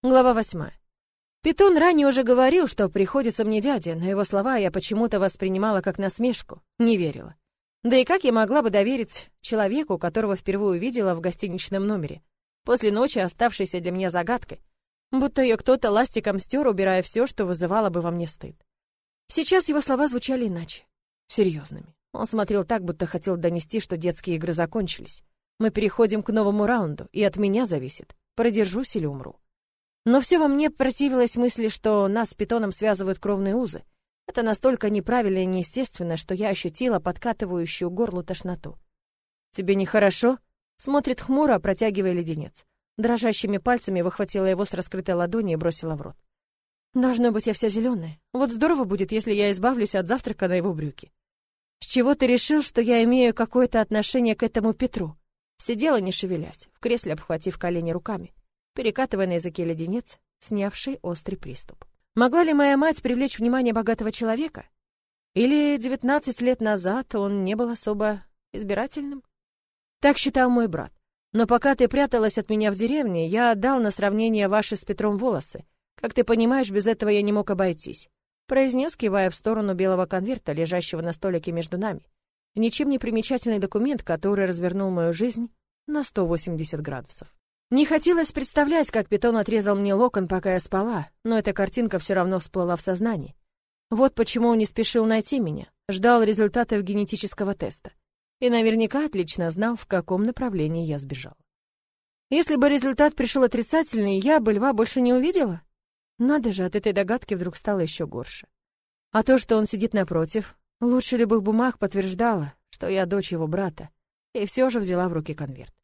Глава восьмая. Питон ранее уже говорил, что приходится мне дядя, но его слова я почему-то воспринимала как насмешку, не верила. Да и как я могла бы доверить человеку, которого впервые увидела в гостиничном номере, после ночи оставшейся для меня загадкой, будто ее кто-то ластиком стер, убирая все, что вызывало бы во мне стыд. Сейчас его слова звучали иначе, серьезными. Он смотрел так, будто хотел донести, что детские игры закончились. Мы переходим к новому раунду, и от меня зависит, продержусь или умру. Но все во мне противилось мысли, что нас с питоном связывают кровные узы. Это настолько неправильно и неестественно, что я ощутила подкатывающую горлу тошноту. «Тебе нехорошо?» Смотрит хмуро, протягивая леденец. Дрожащими пальцами выхватила его с раскрытой ладони и бросила в рот. «Должно быть, я вся зеленая. Вот здорово будет, если я избавлюсь от завтрака на его брюки». «С чего ты решил, что я имею какое-то отношение к этому Петру?» Сидела, не шевелясь, в кресле обхватив колени руками перекатывая на языке леденец, снявший острый приступ. Могла ли моя мать привлечь внимание богатого человека? Или 19 лет назад он не был особо избирательным? Так считал мой брат. Но пока ты пряталась от меня в деревне, я отдал на сравнение ваши с Петром волосы. Как ты понимаешь, без этого я не мог обойтись. Произнес, кивая в сторону белого конверта, лежащего на столике между нами. Ничем не примечательный документ, который развернул мою жизнь на 180 градусов. Не хотелось представлять, как питон отрезал мне локон, пока я спала, но эта картинка все равно всплыла в сознании. Вот почему он не спешил найти меня, ждал результатов генетического теста. И наверняка отлично знал, в каком направлении я сбежал. Если бы результат пришел отрицательный, я бы льва больше не увидела. Надо же, от этой догадки вдруг стало еще горше. А то, что он сидит напротив, лучше любых бумаг подтверждало, что я дочь его брата, и все же взяла в руки конверт.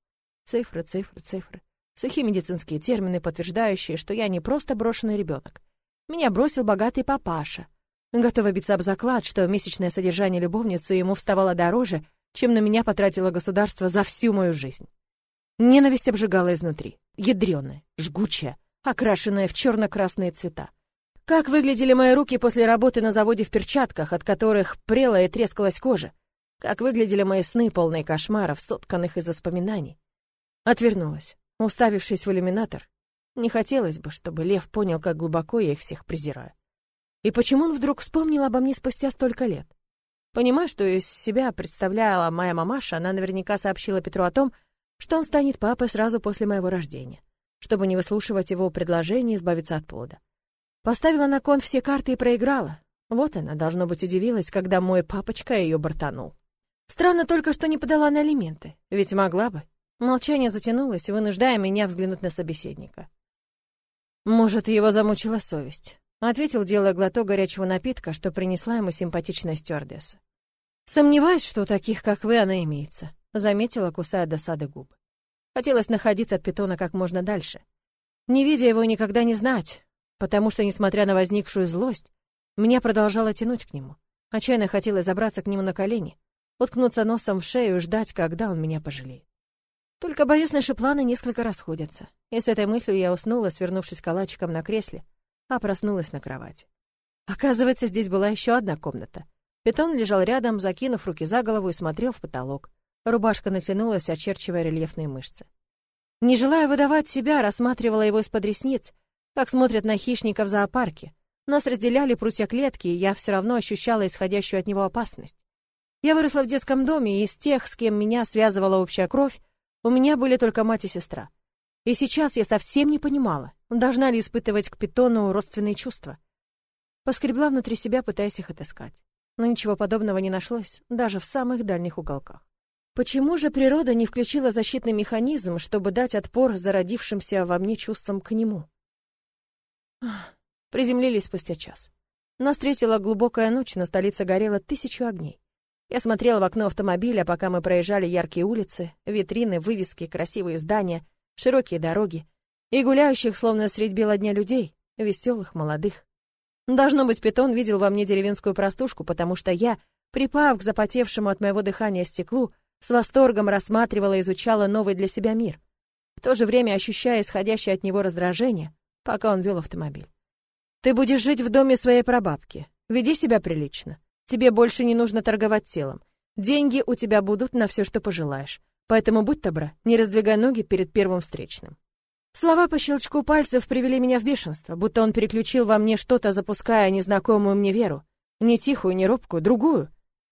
Цифры, цифры, цифры. Сухие медицинские термины, подтверждающие, что я не просто брошенный ребенок. Меня бросил богатый папаша. Готова биться об заклад, что месячное содержание любовницы ему вставало дороже, чем на меня потратило государство за всю мою жизнь. Ненависть обжигала изнутри, ядреная, жгучая, окрашенная в черно-красные цвета. Как выглядели мои руки после работы на заводе в перчатках, от которых прела и трескалась кожа? Как выглядели мои сны, полные кошмаров, сотканных из воспоминаний? Отвернулась уставившись в иллюминатор. Не хотелось бы, чтобы Лев понял, как глубоко я их всех презираю. И почему он вдруг вспомнил обо мне спустя столько лет? Понимая, что из себя представляла моя мамаша, она наверняка сообщила Петру о том, что он станет папой сразу после моего рождения, чтобы не выслушивать его предложение избавиться от плода. Поставила на кон все карты и проиграла. Вот она, должно быть, удивилась, когда мой папочка ее бортанул. Странно только, что не подала на алименты, ведь могла бы. Молчание затянулось, вынуждая меня взглянуть на собеседника. «Может, его замучила совесть», — ответил, делая глоток горячего напитка, что принесла ему симпатичная стюардесса. «Сомневаюсь, что у таких, как вы, она имеется», — заметила, кусая досады губы. Хотелось находиться от питона как можно дальше. Не видя его, никогда не знать, потому что, несмотря на возникшую злость, меня продолжало тянуть к нему. Отчаянно хотелось забраться к нему на колени, уткнуться носом в шею и ждать, когда он меня пожалеет. Только, боюсь, наши планы несколько расходятся. И с этой мыслью я уснула, свернувшись калачиком на кресле, а проснулась на кровати. Оказывается, здесь была еще одна комната. Питон лежал рядом, закинув руки за голову и смотрел в потолок. Рубашка натянулась, очерчивая рельефные мышцы. Не желая выдавать себя, рассматривала его из-под ресниц, как смотрят на хищника в зоопарке. Нас разделяли прутья клетки, и я все равно ощущала исходящую от него опасность. Я выросла в детском доме, и из тех, с кем меня связывала общая кровь, у меня были только мать и сестра. И сейчас я совсем не понимала, должна ли испытывать к питону родственные чувства. Поскребла внутри себя, пытаясь их отыскать. Но ничего подобного не нашлось, даже в самых дальних уголках. Почему же природа не включила защитный механизм, чтобы дать отпор зародившимся во мне чувствам к нему? Приземлились спустя час. Нас встретила глубокая ночь, но столица горела тысячу огней. Я смотрела в окно автомобиля, пока мы проезжали яркие улицы, витрины, вывески, красивые здания, широкие дороги и гуляющих, словно средь бела дня людей, веселых, молодых. Должно быть, питон видел во мне деревенскую простушку, потому что я, припав к запотевшему от моего дыхания стеклу, с восторгом рассматривала и изучала новый для себя мир, в то же время ощущая исходящее от него раздражение, пока он вел автомобиль. «Ты будешь жить в доме своей прабабки. Веди себя прилично. Тебе больше не нужно торговать телом. Деньги у тебя будут на все, что пожелаешь. Поэтому будь добра, не раздвигай ноги перед первым встречным. Слова по щелчку пальцев привели меня в бешенство, будто он переключил во мне что-то, запуская незнакомую мне веру. Не тихую, не робкую, другую.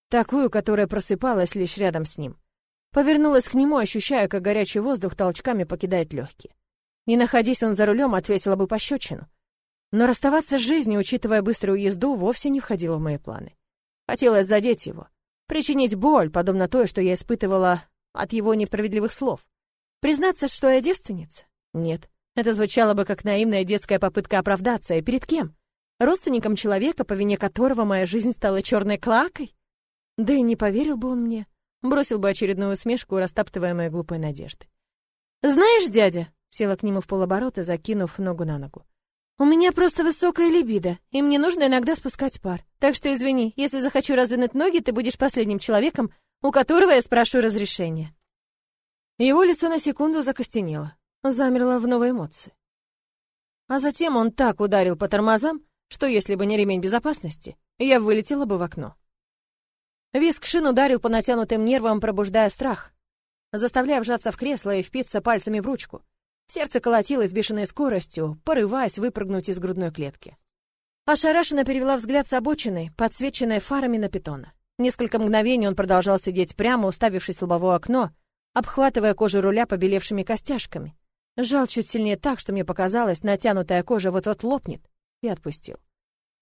Такую, которая просыпалась лишь рядом с ним. Повернулась к нему, ощущая, как горячий воздух толчками покидает легкие. Не находясь он за рулем, отвесила бы пощечину. Но расставаться с жизнью, учитывая быструю езду, вовсе не входило в мои планы. Хотелось задеть его, причинить боль, подобно той, что я испытывала от его несправедливых слов. Признаться, что я девственница? Нет. Это звучало бы как наивная детская попытка оправдаться. И перед кем? Родственником человека, по вине которого моя жизнь стала черной клакой? Да и не поверил бы он мне. Бросил бы очередную усмешку, растаптывая мои глупые надежды. «Знаешь, дядя...» — села к нему в полоборота, закинув ногу на ногу. «У меня просто высокая либидо, и мне нужно иногда спускать пар. Так что извини, если захочу раздвинуть ноги, ты будешь последним человеком, у которого я спрошу разрешения». Его лицо на секунду закостенело замерла в новой эмоции. А затем он так ударил по тормозам, что если бы не ремень безопасности, я вылетела бы в окно. Виск шин ударил по натянутым нервам, пробуждая страх, заставляя вжаться в кресло и впиться пальцами в ручку. Сердце колотилось бешеной скоростью, порываясь выпрыгнуть из грудной клетки. Ошарашенно перевела взгляд с обочины, подсвеченной фарами на питона. Несколько мгновений он продолжал сидеть прямо, уставившись в лобовое окно, обхватывая кожу руля побелевшими костяшками. Жал чуть сильнее так, что мне показалось, натянутая кожа вот-вот лопнет, и отпустил.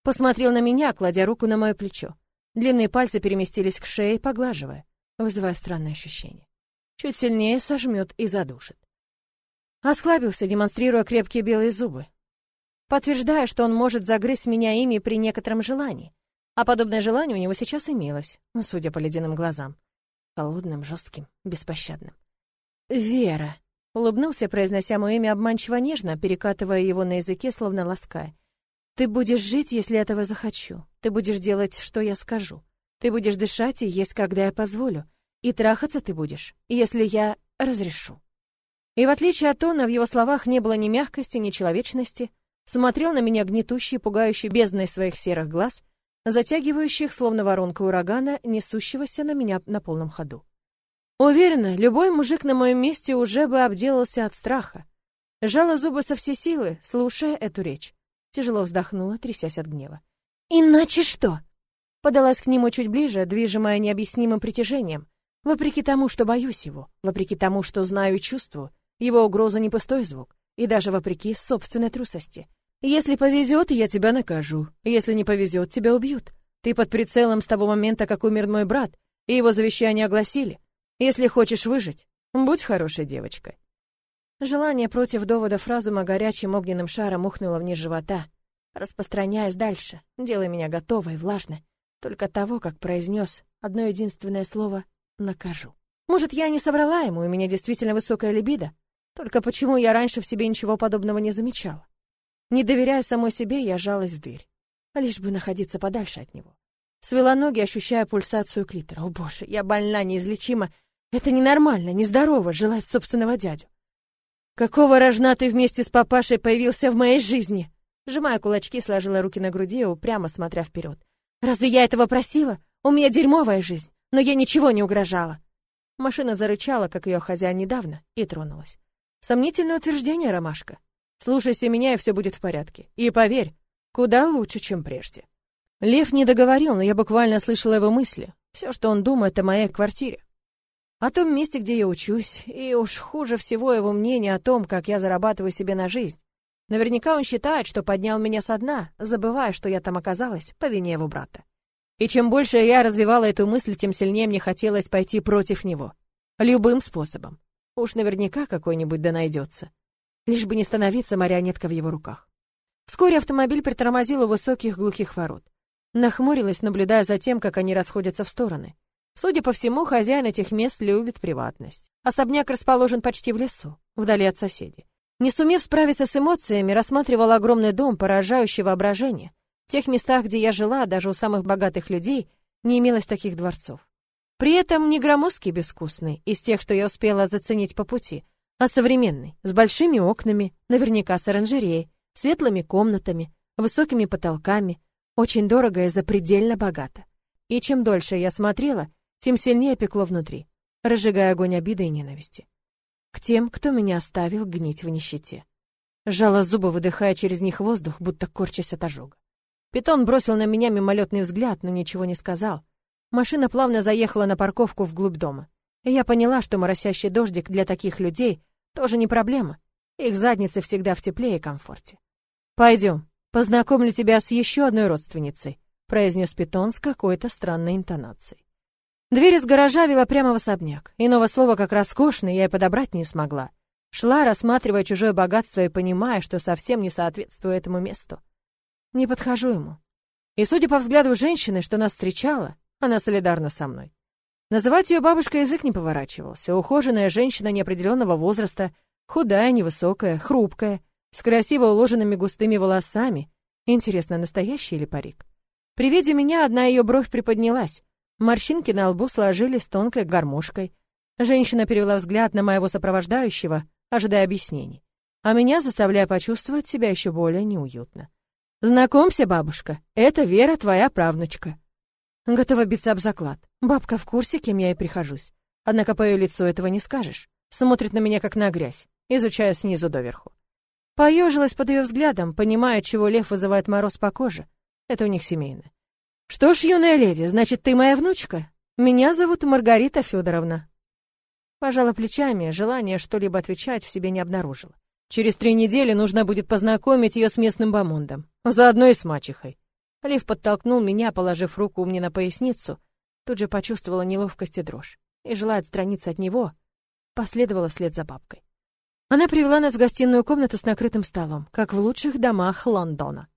Посмотрел на меня, кладя руку на мое плечо. Длинные пальцы переместились к шее, поглаживая, вызывая странное ощущение. Чуть сильнее сожмет и задушит. Осклабился, демонстрируя крепкие белые зубы, подтверждая, что он может загрызть меня ими при некотором желании. А подобное желание у него сейчас имелось, судя по ледяным глазам. Холодным, жестким, беспощадным. «Вера!» Улыбнулся, произнося мое имя обманчиво нежно, перекатывая его на языке, словно лаская. «Ты будешь жить, если этого захочу. Ты будешь делать, что я скажу. Ты будешь дышать и есть, когда я позволю. И трахаться ты будешь, если я разрешу». И в отличие от тона, в его словах не было ни мягкости, ни человечности. Смотрел на меня гнетущий, пугающий бездной своих серых глаз, затягивающих, словно воронка урагана, несущегося на меня на полном ходу. Уверена, любой мужик на моем месте уже бы обделался от страха. Жала зубы со всей силы, слушая эту речь. Тяжело вздохнула, трясясь от гнева. «Иначе что?» Подалась к нему чуть ближе, движимая необъяснимым притяжением. Вопреки тому, что боюсь его, вопреки тому, что знаю и чувствую, его угроза не пустой звук, и даже вопреки собственной трусости. «Если повезет, я тебя накажу. Если не повезет, тебя убьют. Ты под прицелом с того момента, как умер мой брат, и его завещание огласили. Если хочешь выжить, будь хорошей девочкой. Желание против доводов разума горячим огненным шаром ухнуло вниз живота, распространяясь дальше, делая меня готовой, влажной, только того, как произнес одно единственное слово «накажу». Может, я не соврала ему, у меня действительно высокая либидо? Только почему я раньше в себе ничего подобного не замечала? Не доверяя самой себе, я жалась в дверь, лишь бы находиться подальше от него. Свела ноги, ощущая пульсацию клитора. О боже, я больна, неизлечима, это ненормально, нездорово желать собственного дядю. Какого рожна ты вместе с папашей появился в моей жизни? Сжимая кулачки, сложила руки на груди, упрямо смотря вперед. Разве я этого просила? У меня дерьмовая жизнь, но я ничего не угрожала. Машина зарычала, как ее хозяин недавно, и тронулась. Сомнительное утверждение, Ромашка. Слушайся меня, и все будет в порядке. И поверь, куда лучше, чем прежде. Лев не договорил, но я буквально слышала его мысли. Все, что он думает о моей квартире о том месте, где я учусь, и уж хуже всего его мнение о том, как я зарабатываю себе на жизнь. Наверняка он считает, что поднял меня со дна, забывая, что я там оказалась по вине его брата. И чем больше я развивала эту мысль, тем сильнее мне хотелось пойти против него. Любым способом. Уж наверняка какой-нибудь да найдется. Лишь бы не становиться марионеткой в его руках. Вскоре автомобиль притормозил у высоких глухих ворот. Нахмурилась, наблюдая за тем, как они расходятся в стороны. Судя по всему, хозяин этих мест любит приватность. Особняк расположен почти в лесу, вдали от соседей. Не сумев справиться с эмоциями, рассматривал огромный дом, поражающий воображение. В тех местах, где я жила, даже у самых богатых людей, не имелось таких дворцов. При этом не громоздкий безвкусный, из тех, что я успела заценить по пути, а современный, с большими окнами, наверняка с оранжереей, светлыми комнатами, высокими потолками, очень дорого и запредельно богато. И чем дольше я смотрела, тем сильнее пекло внутри, разжигая огонь обиды и ненависти. К тем, кто меня оставил гнить в нищете. Сжала зубы, выдыхая через них воздух, будто корчась от ожога. Питон бросил на меня мимолетный взгляд, но ничего не сказал. Машина плавно заехала на парковку вглубь дома. И я поняла, что моросящий дождик для таких людей тоже не проблема. Их задницы всегда в тепле и комфорте. Пойдем, познакомлю тебя с еще одной родственницей, произнес Питон с какой-то странной интонацией. Дверь из гаража вела прямо в особняк. Иного слова, как роскошный, я и подобрать не смогла. Шла, рассматривая чужое богатство и понимая, что совсем не соответствую этому месту. Не подхожу ему. И, судя по взгляду женщины, что нас встречала, она солидарна со мной. Называть ее бабушкой язык не поворачивался. Ухоженная женщина неопределенного возраста, худая, невысокая, хрупкая, с красиво уложенными густыми волосами. Интересно, настоящий или парик? При виде меня одна ее бровь приподнялась. Морщинки на лбу сложились тонкой гармошкой. Женщина перевела взгляд на моего сопровождающего, ожидая объяснений, а меня заставляя почувствовать себя еще более неуютно. «Знакомься, бабушка, это Вера, твоя правнучка». Готова биться об заклад. Бабка в курсе, кем я и прихожусь. Однако по ее лицу этого не скажешь. Смотрит на меня, как на грязь, изучая снизу доверху. Поежилась под ее взглядом, понимая, чего лев вызывает мороз по коже. Это у них семейное. «Что ж, юная леди, значит, ты моя внучка? Меня зовут Маргарита Федоровна». Пожала плечами, желание что-либо отвечать в себе не обнаружила. Через три недели нужно будет познакомить ее с местным бомондом, заодно и с мачехой. Лев подтолкнул меня, положив руку мне на поясницу, тут же почувствовала неловкость и дрожь, и, желая отстраниться от него, последовала вслед за бабкой. Она привела нас в гостиную комнату с накрытым столом, как в лучших домах Лондона.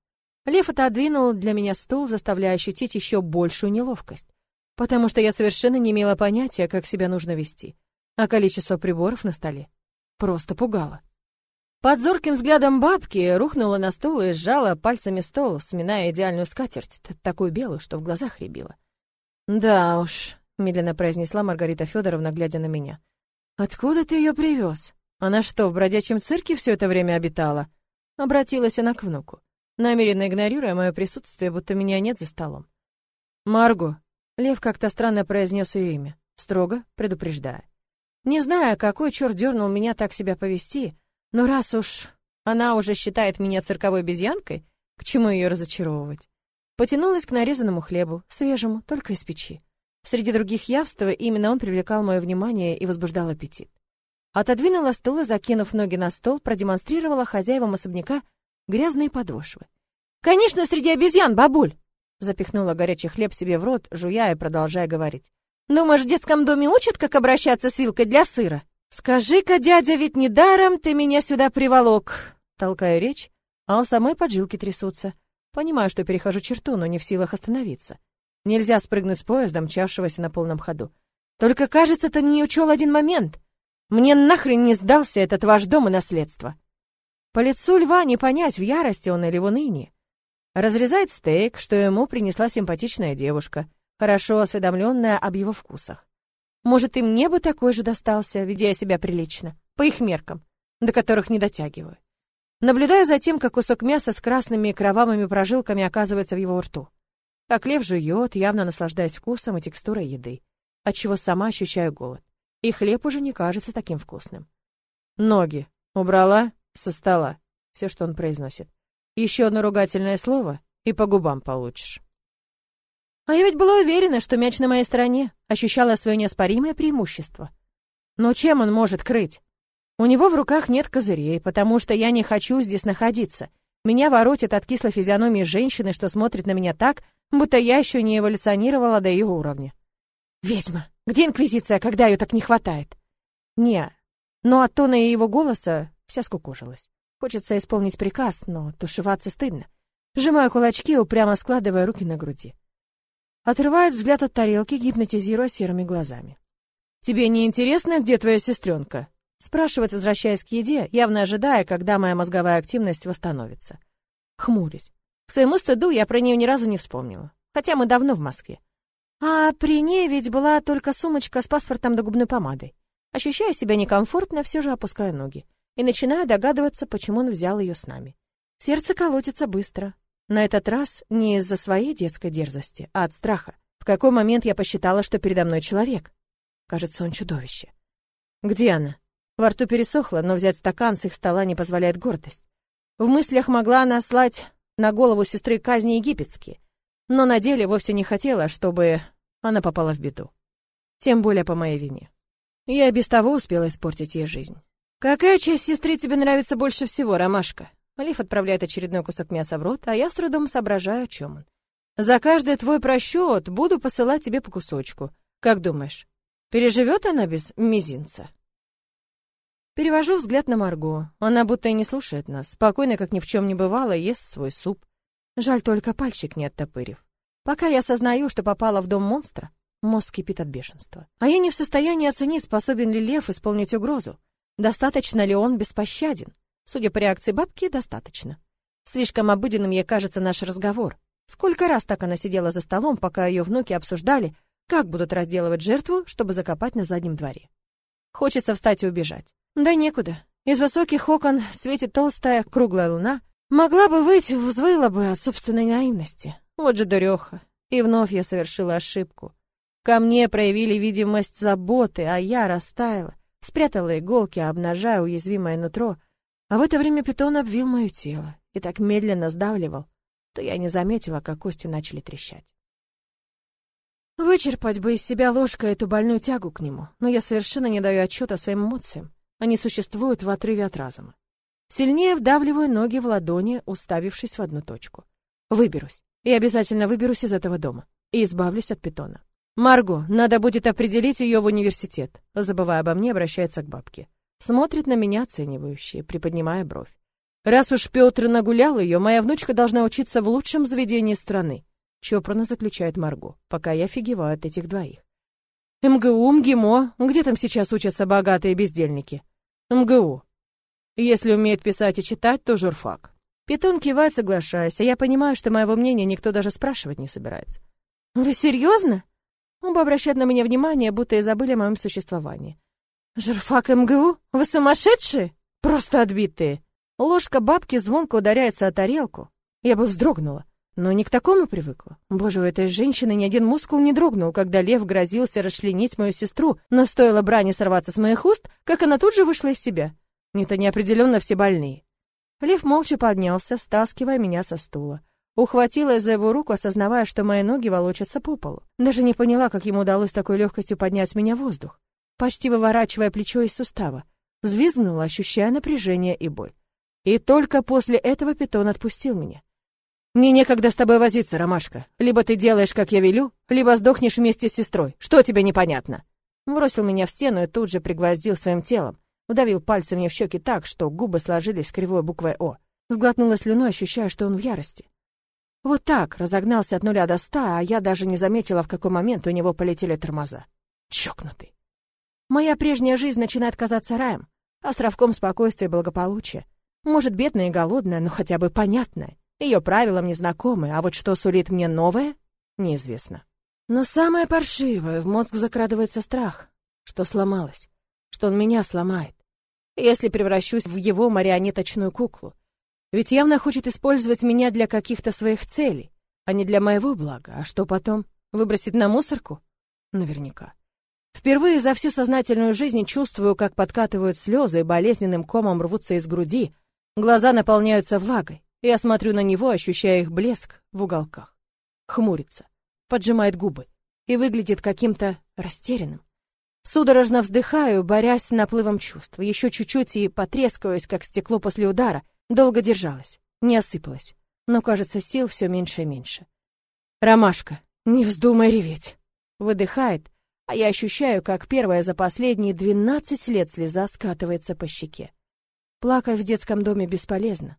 Лев отодвинул для меня стул, заставляя ощутить еще большую неловкость, потому что я совершенно не имела понятия, как себя нужно вести, а количество приборов на столе просто пугало. Под зорким взглядом бабки рухнула на стул и сжала пальцами стол, сминая идеальную скатерть, такую белую, что в глазах рябило. «Да уж», — медленно произнесла Маргарита Федоровна, глядя на меня. «Откуда ты ее привез? Она что, в бродячем цирке все это время обитала?» Обратилась она к внуку, намеренно игнорируя мое присутствие, будто меня нет за столом. «Марго», — Лев как-то странно произнес ее имя, строго предупреждая. Не знаю, какой черт дернул меня так себя повести, но раз уж она уже считает меня цирковой обезьянкой, к чему ее разочаровывать? Потянулась к нарезанному хлебу, свежему, только из печи. Среди других явств именно он привлекал мое внимание и возбуждал аппетит. Отодвинула стул и, закинув ноги на стол, продемонстрировала хозяевам особняка грязные подошвы. «Конечно, среди обезьян, бабуль!» Запихнула горячий хлеб себе в рот, жуя и продолжая говорить. «Думаешь, в детском доме учат, как обращаться с вилкой для сыра?» «Скажи-ка, дядя, ведь недаром ты меня сюда приволок!» Толкаю речь, а у самой поджилки трясутся. Понимаю, что перехожу черту, но не в силах остановиться. Нельзя спрыгнуть с поезда, мчавшегося на полном ходу. Только, кажется, ты не учел один момент. Мне нахрен не сдался этот ваш дом и наследство. По лицу льва не понять, в ярости он или в унынии. Разрезает стейк, что ему принесла симпатичная девушка, хорошо осведомленная об его вкусах. Может, и мне бы такой же достался, ведя я себя прилично, по их меркам, до которых не дотягиваю. Наблюдаю за тем, как кусок мяса с красными кровавыми прожилками оказывается в его рту. Как лев жует, явно наслаждаясь вкусом и текстурой еды, отчего сама ощущаю голод. И хлеб уже не кажется таким вкусным. Ноги убрала со стола. Все, что он произносит. Еще одно ругательное слово, и по губам получишь. А я ведь была уверена, что мяч на моей стороне, ощущала свое неоспоримое преимущество. Но чем он может крыть? У него в руках нет козырей, потому что я не хочу здесь находиться. Меня воротит от кислой физиономии женщины, что смотрит на меня так, будто я еще не эволюционировала до ее уровня. «Ведьма! Где Инквизиция, когда ее так не хватает?» «Не». Но от тона его голоса вся скукожилась. Хочется исполнить приказ, но тушеваться стыдно. Сжимаю кулачки, упрямо складывая руки на груди. Отрывает взгляд от тарелки, гипнотизируя серыми глазами. «Тебе не интересно, где твоя сестренка?» Спрашивает, возвращаясь к еде, явно ожидая, когда моя мозговая активность восстановится. Хмурюсь. К своему стыду я про нее ни разу не вспомнила. Хотя мы давно в Москве. А при ней ведь была только сумочка с паспортом да губной помадой. Ощущая себя некомфортно, все же опускаю ноги. И начинаю догадываться, почему он взял ее с нами. Сердце колотится быстро. На этот раз не из-за своей детской дерзости, а от страха. В какой момент я посчитала, что передо мной человек? Кажется, он чудовище. Где она? Во рту пересохло, но взять стакан с их стола не позволяет гордость. В мыслях могла наслать на голову сестры казни египетские, но на деле вовсе не хотела, чтобы она попала в беду. Тем более по моей вине. Я без того успела испортить ей жизнь. «Какая часть сестры тебе нравится больше всего, Ромашка?» Лив отправляет очередной кусок мяса в рот, а я с трудом соображаю, о чем он. «За каждый твой просчет буду посылать тебе по кусочку. Как думаешь, переживет она без мизинца?» Перевожу взгляд на Марго. Она будто и не слушает нас. Спокойно, как ни в чем не бывало, ест свой суп. Жаль только пальчик не оттопырив. Пока я осознаю, что попала в дом монстра, мозг кипит от бешенства. А я не в состоянии оценить, способен ли лев исполнить угрозу. Достаточно ли он беспощаден? Судя по реакции бабки, достаточно. Слишком обыденным ей кажется наш разговор. Сколько раз так она сидела за столом, пока ее внуки обсуждали, как будут разделывать жертву, чтобы закопать на заднем дворе. Хочется встать и убежать. Да некуда. Из высоких окон светит толстая круглая луна. Могла бы выйти, взвыла бы от собственной наивности. Вот же дуреха. И вновь я совершила ошибку. Ко мне проявили видимость заботы, а я растаяла спрятала иголки, обнажая уязвимое нутро, а в это время питон обвил мое тело и так медленно сдавливал, что я не заметила, как кости начали трещать. Вычерпать бы из себя ложкой эту больную тягу к нему, но я совершенно не даю отчета своим эмоциям. Они существуют в отрыве от разума. Сильнее вдавливаю ноги в ладони, уставившись в одну точку. Выберусь. И обязательно выберусь из этого дома. И избавлюсь от питона. «Марго, надо будет определить ее в университет», забывая обо мне, обращается к бабке. Смотрит на меня оценивающе, приподнимая бровь. «Раз уж Петр нагулял ее, моя внучка должна учиться в лучшем заведении страны», чопорно заключает Марго, пока я офигеваю от этих двоих. «МГУ, МГИМО, где там сейчас учатся богатые бездельники?» «МГУ. Если умеет писать и читать, то журфак». Питон кивает, соглашаясь, а я понимаю, что моего мнения никто даже спрашивать не собирается. «Вы серьезно?» Оба обращают на меня внимание, будто и забыли о моем существовании. «Журфак МГУ? Вы сумасшедшие? Просто отбитые!» Ложка бабки звонко ударяется о тарелку. Я бы вздрогнула, но не к такому привыкла. Боже, у этой женщины ни один мускул не дрогнул, когда лев грозился расчленить мою сестру, но стоило брани сорваться с моих уст, как она тут же вышла из себя. Это неопределенно все больные. Лев молча поднялся, стаскивая меня со стула. Ухватилась за его руку, осознавая, что мои ноги волочатся по полу. Даже не поняла, как ему удалось такой легкостью поднять меня в воздух, почти выворачивая плечо из сустава. Взвизгнула, ощущая напряжение и боль. И только после этого питон отпустил меня. «Мне некогда с тобой возиться, Ромашка. Либо ты делаешь, как я велю, либо сдохнешь вместе с сестрой. Что тебе непонятно?» Бросил меня в стену и тут же пригвоздил своим телом. Удавил пальцем мне в щеки так, что губы сложились кривой буквой «О». Сглотнула слюной, ощущая, что он в ярости. Вот так, разогнался от нуля до ста, а я даже не заметила, в какой момент у него полетели тормоза. Чокнутый. Моя прежняя жизнь начинает казаться раем, островком спокойствия и благополучия. Может, бедная и голодная, но хотя бы понятная. Ее правила мне знакомы, а вот что сулит мне новое, неизвестно. Но самое паршивое, в мозг закрадывается страх, что сломалось, что он меня сломает. Если превращусь в его марионеточную куклу, ведь явно хочет использовать меня для каких-то своих целей, а не для моего блага. А что потом? Выбросить на мусорку? Наверняка. Впервые за всю сознательную жизнь чувствую, как подкатывают слезы и болезненным комом рвутся из груди. Глаза наполняются влагой. Я смотрю на него, ощущая их блеск в уголках. Хмурится, поджимает губы и выглядит каким-то растерянным. Судорожно вздыхаю, борясь с наплывом чувств. Еще чуть-чуть и потрескаюсь, как стекло после удара, Долго держалась, не осыпалась, но, кажется, сил все меньше и меньше. «Ромашка, не вздумай реветь!» Выдыхает, а я ощущаю, как первая за последние двенадцать лет слеза скатывается по щеке. Плакать в детском доме бесполезно.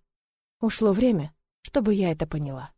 Ушло время, чтобы я это поняла.